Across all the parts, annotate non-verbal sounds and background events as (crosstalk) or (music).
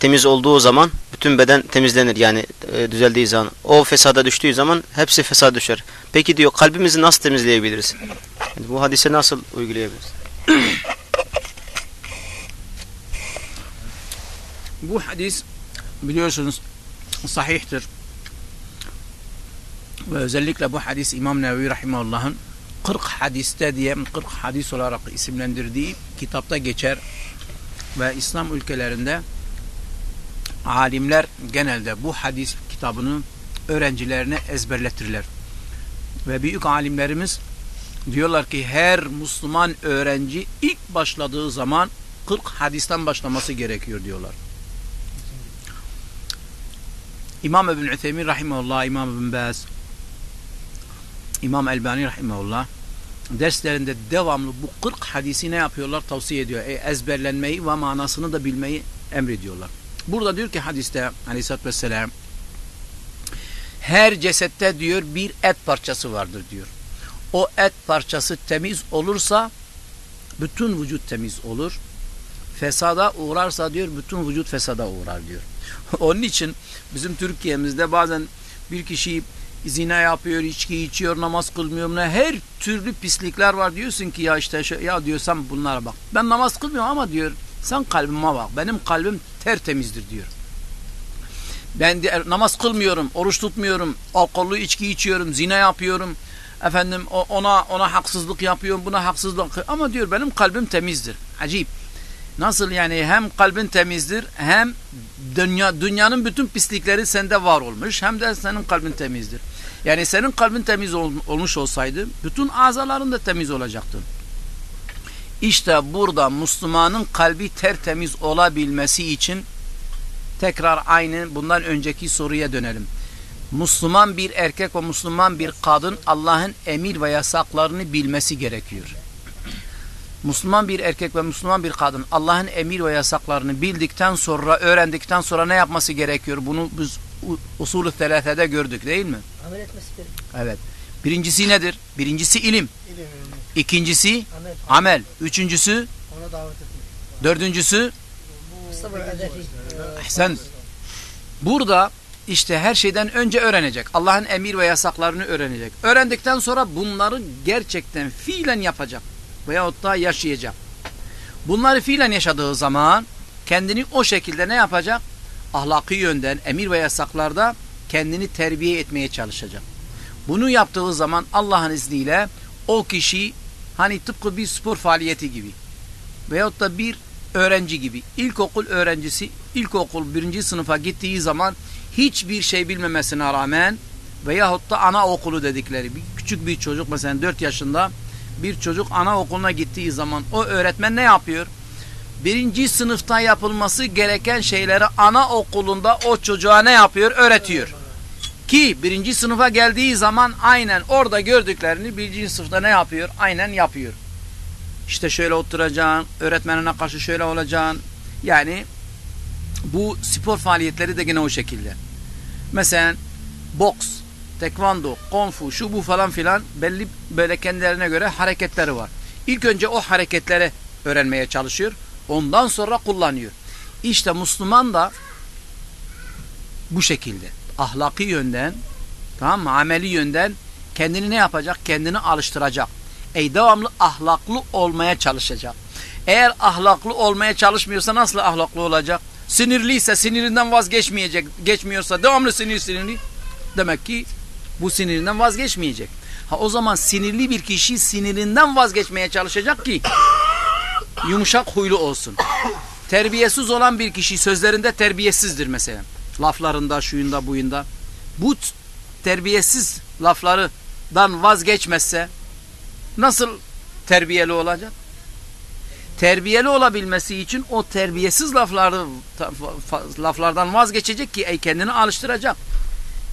temiz olduğu zaman bütün beden temizlenir yani e, düzeldiği zaman. O fesada düştüğü zaman hepsi fesada düşer. Peki diyor kalbimizi nasıl temizleyebiliriz? Yani bu hadise nasıl uygulayabiliriz? Bu hadis biliyorsunuz sahihtir. Ve özellikle bu hadis İmam Nevevi Rahimahullah'ın 40 hadiste diye 40 hadis olarak isimlendirdiği kitapta geçer ve İslam ülkelerinde alimler genelde bu hadis kitabını öğrencilerine ezberletirler. Ve büyük alimlerimiz diyorlar ki her Müslüman öğrenci ilk başladığı zaman 40 hadisten başlaması gerekiyor diyorlar. İmam İbn Üthemin rahimehullah, İmam İbn Baz, İmam Elbani rahimehullah derslerinde devamlı bu 40 hadisi ne yapıyorlar? Tavsiye ediyor. E, ezberlenmeyi ve manasını da bilmeyi emrediyorlar. Burada diyor ki hadiste aleyhissalatü vesselam her cesette diyor bir et parçası vardır diyor. O et parçası temiz olursa bütün vücut temiz olur. Fesada uğrarsa diyor bütün vücut fesada uğrar diyor. (laughs) Onun için bizim Türkiye'mizde bazen bir kişi zina yapıyor, içki içiyor, namaz kılmıyor. Ne her türlü pislikler var diyorsun ki ya işte ya diyorsan bunlara bak. Ben namaz kılmıyorum ama diyor sen kalbime bak. Benim kalbim tertemizdir diyor. Ben de, namaz kılmıyorum, oruç tutmuyorum, alkollü içki içiyorum, zina yapıyorum. Efendim ona ona haksızlık yapıyorum, buna haksızlık ama diyor benim kalbim temizdir. Acayip. Nasıl yani hem kalbin temizdir hem dünya dünyanın bütün pislikleri sende var olmuş hem de senin kalbin temizdir. Yani senin kalbin temiz ol, olmuş olsaydı bütün azaların da temiz olacaktı. İşte burada Müslümanın kalbi tertemiz olabilmesi için tekrar aynı bundan önceki soruya dönelim. Müslüman bir erkek ve Müslüman bir kadın Allah'ın emir ve yasaklarını bilmesi gerekiyor. Müslüman bir erkek ve Müslüman bir kadın Allah'ın emir ve yasaklarını bildikten sonra, öğrendikten sonra ne yapması gerekiyor? Bunu biz usulü telafede gördük değil mi? Amel etmesi gerekiyor. Evet. Birincisi nedir? Birincisi ilim. İlim. İkincisi Amel. amel. Üçüncüsü, Ona davet etmek. dördüncüsü sen burada işte her şeyden önce öğrenecek. Allah'ın emir ve yasaklarını öğrenecek. Öğrendikten sonra bunları gerçekten fiilen yapacak. Veyahut da yaşayacak. Bunları fiilen yaşadığı zaman kendini o şekilde ne yapacak? Ahlaki yönden emir ve yasaklarda kendini terbiye etmeye çalışacak. Bunu yaptığı zaman Allah'ın izniyle o kişi hani tıpkı bir spor faaliyeti gibi veyahut da bir öğrenci gibi ilkokul öğrencisi ilkokul birinci sınıfa gittiği zaman hiçbir şey bilmemesine rağmen veyahut da ana okulu dedikleri bir küçük bir çocuk mesela 4 yaşında bir çocuk anaokuluna gittiği zaman o öğretmen ne yapıyor? Birinci sınıfta yapılması gereken şeyleri anaokulunda o çocuğa ne yapıyor? Öğretiyor. Ki birinci sınıfa geldiği zaman aynen orada gördüklerini birinci sınıfta ne yapıyor? Aynen yapıyor. İşte şöyle oturacaksın, öğretmenine karşı şöyle olacaksın. Yani bu spor faaliyetleri de gene o şekilde. Mesela boks, tekvando, kung fu, şu bu falan filan belli böyle kendilerine göre hareketleri var. İlk önce o hareketleri öğrenmeye çalışıyor. Ondan sonra kullanıyor. İşte Müslüman da bu şekilde ahlaki yönden tamam mı? Ameli yönden kendini ne yapacak? Kendini alıştıracak. Ey devamlı ahlaklı olmaya çalışacak. Eğer ahlaklı olmaya çalışmıyorsa nasıl ahlaklı olacak? Sinirliyse sinirinden vazgeçmeyecek, geçmiyorsa devamlı sinir sinirli. Demek ki bu sinirinden vazgeçmeyecek. Ha o zaman sinirli bir kişi sinirinden vazgeçmeye çalışacak ki yumuşak huylu olsun. Terbiyesiz olan bir kişi sözlerinde terbiyesizdir mesela. Laflarında, şuyunda, buyunda. Bu terbiyesiz laflarından vazgeçmezse nasıl terbiyeli olacak? Terbiyeli olabilmesi için o terbiyesiz lafları laflardan vazgeçecek ki kendini alıştıracak.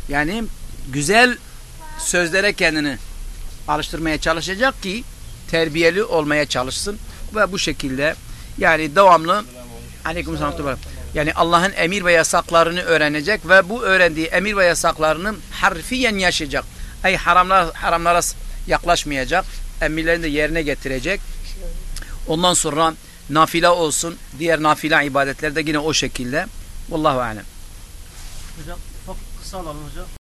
Yani güzel sözlere kendini alıştırmaya çalışacak ki terbiyeli olmaya çalışsın ve bu şekilde yani devamlı aleyküm selam yani Allah'ın emir ve yasaklarını öğrenecek ve bu öğrendiği emir ve yasaklarını harfiyen yaşayacak. Ay haramlar haramlara yaklaşmayacak. Emirlerini de yerine getirecek. Ondan sonra nafile olsun, diğer nafile ibadetler de yine o şekilde Vallahu alem. Hocam ufak kısa alalım hocam.